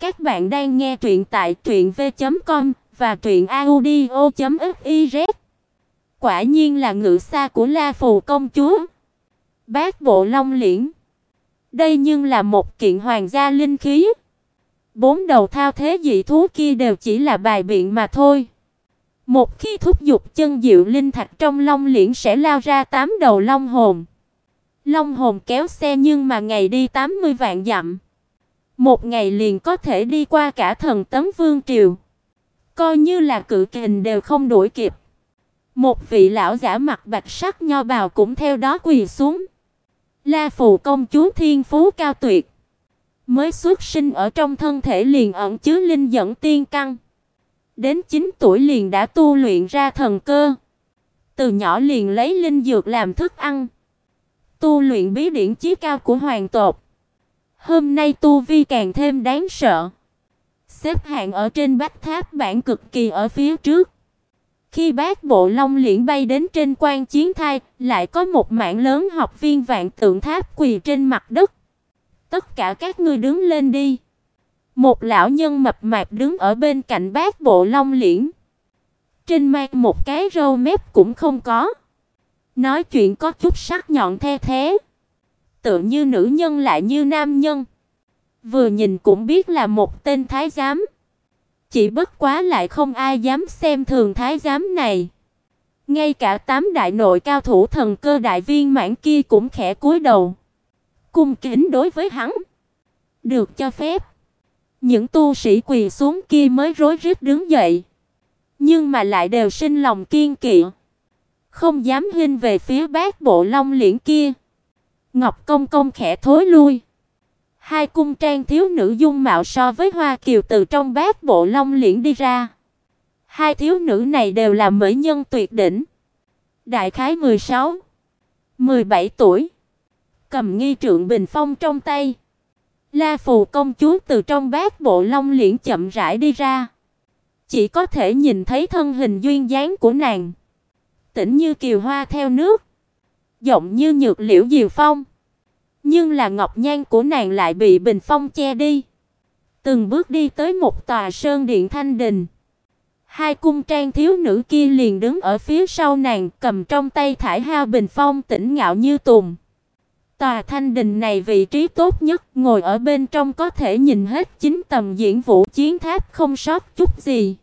Các bạn đang nghe truyện tại truyệnv.com và truyệnaudio.fiz. Quả nhiên là ngự xa của La Phù công chúa. Bát bộ long liễn. Đây nhưng là một kiện hoàng gia linh khí. Bốn đầu thao thế dị thú kia đều chỉ là bài biện mà thôi. Một khi thúc dục chân diệu linh thạch trong long liễn sẽ lao ra tám đầu long hồn. Long hồn kéo xe nhưng mà ngày đi 80 vạn dặm. Một ngày liền có thể đi qua cả thần tấm vương triều. Coi như là cự kình đều không đuổi kịp. Một vị lão giả mặt bạch sắc nho bào cũng theo đó quỳ xuống. La phù công chúa thiên phú cao tuyệt, mới xuất sinh ở trong thân thể liền ẩn chứa linh dẫn tiên căn. Đến 9 tuổi liền đã tu luyện ra thần cơ. Từ nhỏ liền lấy linh dược làm thức ăn, tu luyện bí điển chí cao của hoàng tộc. Hôm nay tu vi càng thêm đáng sợ. Xếp hạng ở trên bách tháp bảng cực kỳ ở phía trước. Khi bác bộ long liễn bay đến trên quan chiến thai, lại có một mảng lớn học viên vạn tượng tháp quỳ trên mặt đất. Tất cả các ngươi đứng lên đi. Một lão nhân mập mạp đứng ở bên cạnh bác bộ long liễn. Trên mang một cái râu mép cũng không có. Nói chuyện có chút sắc nhọn the thế tựa như nữ nhân lại như nam nhân. Vừa nhìn cũng biết là một tên thái giám. Chỉ bất quá lại không ai dám xem thường thái giám này. Ngay cả tám đại nội cao thủ thần cơ đại viên mãn kia cũng khẽ cúi đầu, cung kính đối với hắn. Được cho phép. Những tu sĩ quỳ xuống kia mới rối rít đứng dậy, nhưng mà lại đều sinh lòng kiên kỵ, không dám hinh về phía Bát Bộ Long Liễn kia. Ngọc Công công khẽ thối lui. Hai cung trang thiếu nữ dung mạo so với Hoa Kiều từ trong bát bộ long liễn đi ra. Hai thiếu nữ này đều là mỹ nhân tuyệt đỉnh. Đại khái 16, 17 tuổi. Cầm nghi trượng bình phong trong tay. La Phù công chúa từ trong bát bộ long liễn chậm rãi đi ra. Chỉ có thể nhìn thấy thân hình duyên dáng của nàng. Tĩnh như kiều hoa theo nước giọng như nhược liễu diều phong. Nhưng là ngọc nhan của nàng lại bị bình phong che đi. Từng bước đi tới một tòa sơn điện thanh đình. Hai cung trang thiếu nữ kia liền đứng ở phía sau nàng, cầm trong tay thải hao bình phong tĩnh ngạo như tùng. Tòa thanh đình này vị trí tốt nhất, ngồi ở bên trong có thể nhìn hết chính tầm diễn vũ chiến tháp không sót chút gì.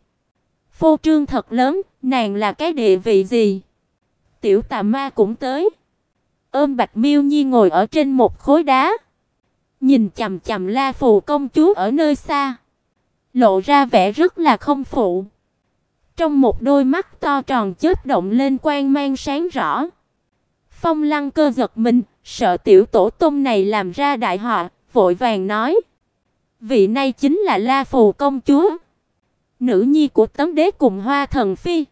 Phô trương thật lớn, nàng là cái địa vị gì? Tiểu tà ma cũng tới. Ôm Bạch Miêu Nhi ngồi ở trên một khối đá, nhìn chằm chằm La Phù công chúa ở nơi xa, lộ ra vẻ rất là không phụ. Trong một đôi mắt to tròn chớp động lên quang mang sáng rõ. Phong Lăng Cơ giật mình, sợ tiểu tổ tông này làm ra đại họa, vội vàng nói: "Vị này chính là La Phù công chúa, nữ nhi của Tấm đế cùng Hoa thần phi."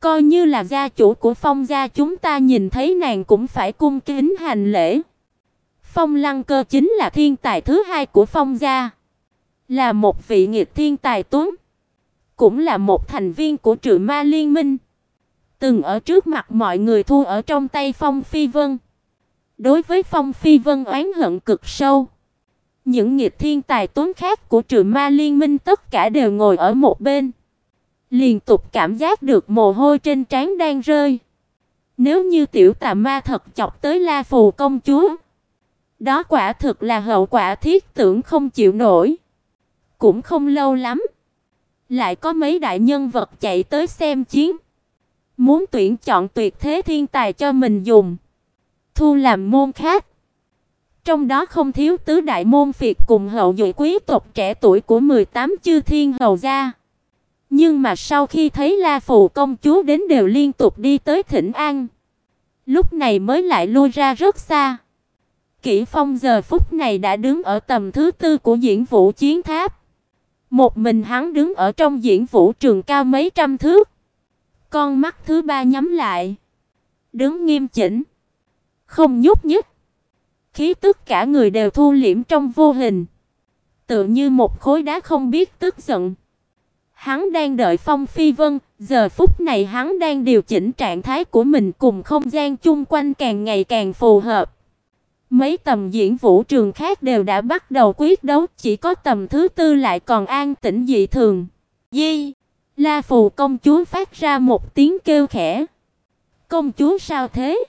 Coi như là gia chủ của Phong gia chúng ta nhìn thấy nàng cũng phải cung kính hành lễ. Phong Lăng Cơ chính là thiên tài thứ hai của Phong gia, là một vị nghịch thiên tài tuấn, cũng là một thành viên của Trừ Ma Liên Minh, từng ở trước mặt mọi người thua ở trong tay Phong Phi Vân. Đối với Phong Phi Vân oán hận cực sâu. Những nghịch thiên tài tuấn khác của Trừ Ma Liên Minh tất cả đều ngồi ở một bên liên tục cảm giác được mồ hôi trên trán đang rơi. Nếu như tiểu tà ma thật chọc tới La Phù công chúa, đó quả thực là hậu quả thiết tưởng không chịu nổi. Cũng không lâu lắm, lại có mấy đại nhân vật chạy tới xem chiến, muốn tuyển chọn tuyệt thế thiên tài cho mình dùng, thu làm môn khác. Trong đó không thiếu tứ đại môn phiệt cùng hậu duệ quý tộc trẻ tuổi của 18 chư thiên hầu gia. Nhưng mà sau khi thấy La Phù công chúa đến đều liên tục đi tới thỉnh an. Lúc này mới lại lui ra rất xa. Kỷ Phong giờ phút này đã đứng ở tầm thứ tư của diễn vũ chiến tháp. Một mình hắn đứng ở trong diễn vũ trường cao mấy trăm thước. Con mắt thứ ba nhắm lại, đứng nghiêm chỉnh, không nhúc nhích. Khí tức cả người đều thu liễm trong vô hình, tựa như một khối đá không biết tức giận. Hắn đang đợi Phong Phi Vân, giờ phút này hắn đang điều chỉnh trạng thái của mình cùng không gian chung quanh càng ngày càng phù hợp. Mấy tầm diễn vũ trường khác đều đã bắt đầu quyết đấu, chỉ có tầm thứ tư lại còn an tĩnh dị thường. Di, La Phù công chúa phát ra một tiếng kêu khẽ. Công chúa sao thế?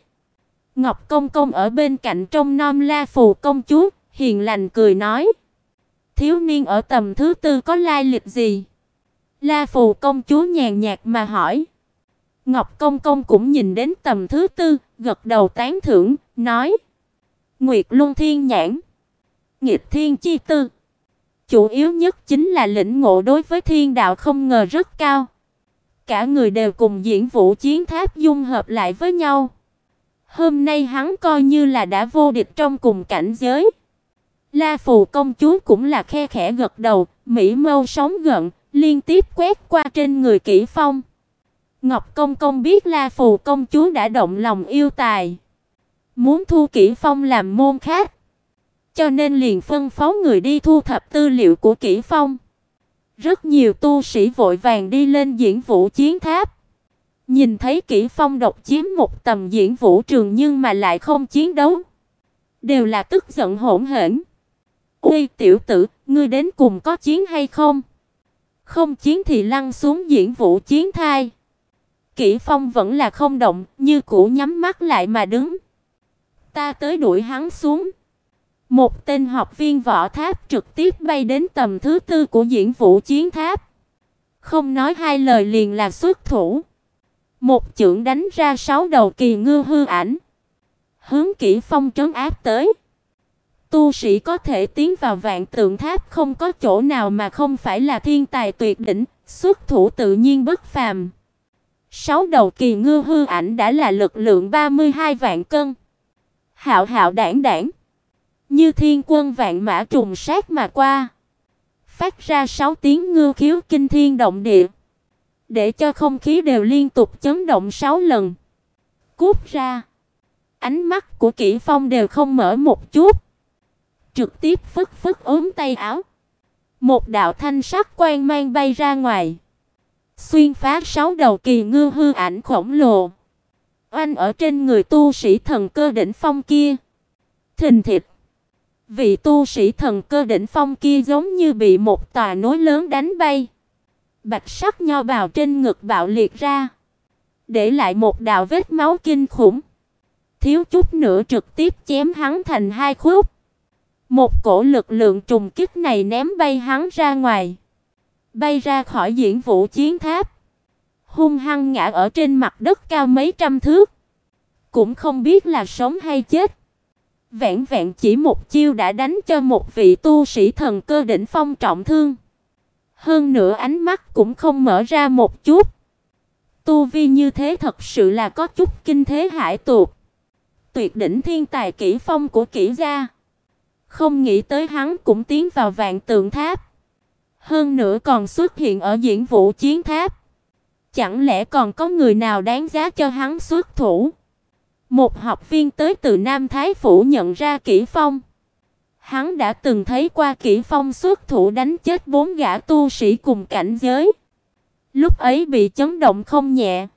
Ngọc công công ở bên cạnh trong nom La Phù công chúa, hiền lành cười nói: "Thiếu niên ở tầm thứ tư có lai lịch gì?" La Phù công chúa nhàn nhạt mà hỏi. Ngọc công công cũng nhìn đến tầm thứ tư, gật đầu tán thưởng, nói: Nguyệt Luân Thiên Nhãn, Nghịch Thiên Chi Tư. Chủ yếu nhất chính là lĩnh ngộ đối với thiên đạo không ngờ rất cao. Cả người đều cùng diễn vũ chiến tháp dung hợp lại với nhau. Hôm nay hắn coi như là đã vô địch trong cùng cảnh giới. La Phù công chúa cũng là khe khẽ gật đầu, mỹ mâu sóng gợn, liên tiếp quét qua trên người Kỷ Phong. Ngọc công công biết La Phù công chúa đã động lòng yêu tài, muốn thu Kỷ Phong làm môn khách cho nên liền phân phó người đi thu thập tư liệu của Kỷ Phong. Rất nhiều tu sĩ vội vàng đi lên diễn vũ chiến tháp. Nhìn thấy Kỷ Phong độc chiếm một tầm diễn vũ trường nhưng mà lại không chiến đấu, đều là tức giận hỗn hển. "Uy tiểu tử, ngươi đến cùng có chiến hay không?" Không chiến thì lăn xuống diễn vũ chiến thai. Kỷ Phong vẫn là không động, như cũ nhắm mắt lại mà đứng. Ta tới đuổi hắn xuống. Một tên học viên võ tháp trực tiếp bay đến tầm thứ tư của diễn vũ chiến tháp. Không nói hai lời liền là xuất thủ. Một chưởng đánh ra sáu đầu kỳ ngư hư ảnh. Hướng Kỷ Phong trấn áp tới. Tu sĩ có thể tiến vào vạn tượng tháp không có chỗ nào mà không phải là thiên tài tuyệt đỉnh, xuất thủ tự nhiên bất phàm. Sáu đầu kỳ ngư hư ảnh đã là lực lượng 32 vạn cân. Hạo hạo đảng đảng, như thiên quân vạn mã trùng sát mà qua, phát ra sáu tiếng ngư khiếu kinh thiên động địa, để cho không khí đều liên tục chấn động sáu lần. Cút ra. Ánh mắt của Kỷ Phong đều không mở một chút trực tiếp phất phất ốm tay áo. Một đạo thanh sắc quang mang bay ra ngoài, xuyên phá sáu đầu kỳ ngư hư ảnh khổng lồ, oanh ở trên người tu sĩ thần cơ đỉnh phong kia. Thình thịch. Vị tu sĩ thần cơ đỉnh phong kia giống như bị một tòa núi lớn đánh bay. Bạch sắc nho bào trên ngực bạo liệt ra, để lại một đạo vết máu kinh khủng. Thiếu chút nữa trực tiếp chém hắn thành hai khúc. Một cổ lực lượng trùng kích này ném bay hắn ra ngoài, bay ra khỏi diễn vũ chiến tháp, hung hăng ngã ở trên mặt đất cao mấy trăm thước, cũng không biết là sống hay chết. Vẹn vẹn chỉ một chiêu đã đánh cho một vị tu sĩ thần cơ đỉnh phong trọng thương. Hơn nữa ánh mắt cũng không mở ra một chút. Tu vi như thế thật sự là có chút kinh thế hải tục. Tuyệt đỉnh thiên tài kỹ phong của kỹ gia. Không nghĩ tới hắn cũng tiến vào vạn tượng tháp. Hơn nữa còn xuất hiện ở diễn vũ chiến tháp. Chẳng lẽ còn có người nào đáng giá cho hắn xuất thủ? Một học viên tới từ Nam Thái phủ nhận ra Kỷ Phong. Hắn đã từng thấy qua Kỷ Phong xuất thủ đánh chết bốn gã tu sĩ cùng cảnh giới. Lúc ấy bị chấn động không nhẹ.